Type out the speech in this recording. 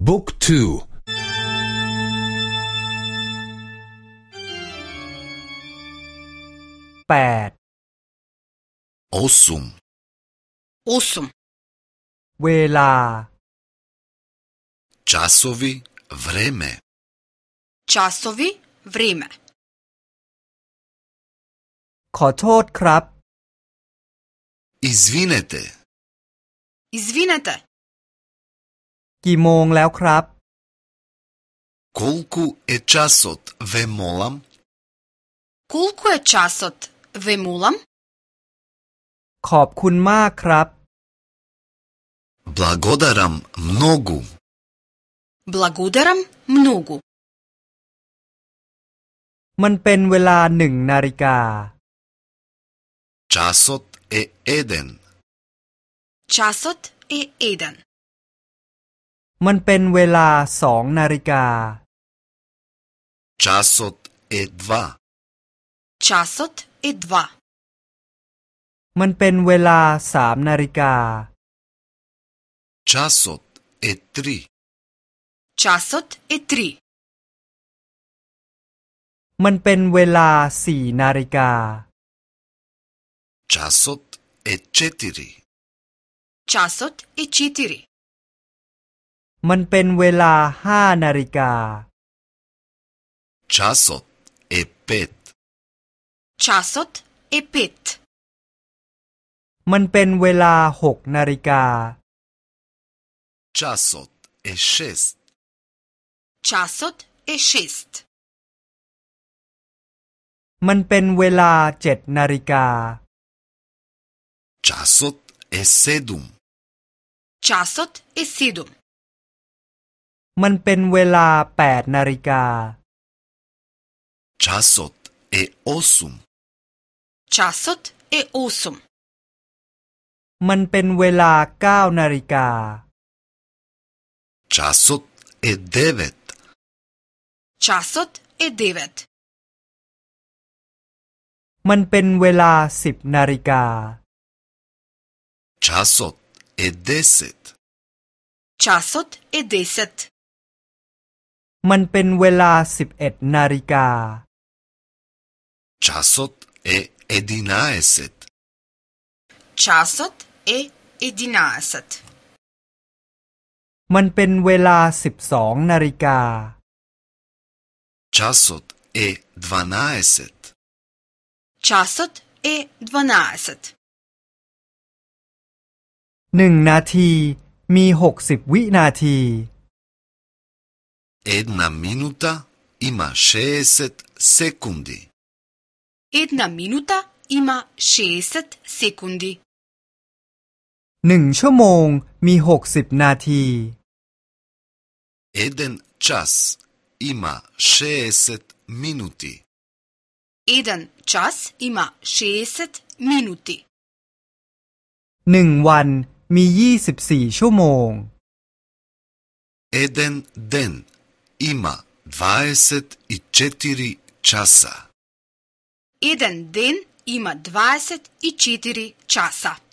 Book 2 Osum. Osum. Vela. Časovi vreme. Časovi vreme. Kotot Izvinete. Izvinete. กี่โมงแล้วครับคุลคุเอชัสต์เวมูลัมคุลคุเอชัสต์เวมูลัมขอบคุณมากครับบลากอดารัมมโนกูบลากอดารัมมโนกุมันเป็นเวลาหนึ่งนาฬิกาชัสต์เอเอเดนชัสต์เอเอเดนมันเป็นเวลาสองนาฬิกาชาสตเอดวาชาสตเอดวามันเป็นเวลาสามนาฬิกาชาสตเอตรีชาสตเอตรีมันเป็นเวลาสี่นาฬิกาชาสตเอเจติรีชาสตเอเจติรีมันเป็นเวลาห้านาฬิกาชาสต์เอปิดชาสต์เอปิดมันเป็นเวลาหกนาฬิกาชาสต์เอชิสชาสต์เอชิสมันเป็นเวลาเจ็ดนาฬิกาชาสต์เอเซดุมชาสต์เอเซดุมมันเป็นเวลาแปดนาฬิกาชาสตเอโอซุมชาสตเอโอซุมมันเป็นเวลาเก้านาฬิกาชาสตเอเดเวตชาสตเอเดเวตมันเป็นเวลาสิบนาฬิกาชาสตเอเดสิตชาสตเอเดสิตมันเป็นเวลาสิบเอ็ดนาฬิกาชาสต์เอเอดินาเอสต์ชาสต์เอเอดินาเอสต์มันเป็นเวลาสิบสองนาฬิกาชาสต์เอดวานาเอสต์ชาสต์เอดวานาเอสต์หนึ่งนาทีมีหกสิบวินาที Една минута има 60 секунди. Една минута има 60 секунди. 1ชั่วโมง มี60นาที Еден час има 60 минути. Еден час има 60 минути. หนึ่งวัน มี24ชั่วโมง Еден ден има 24 часа. Еден ден има 24 часа.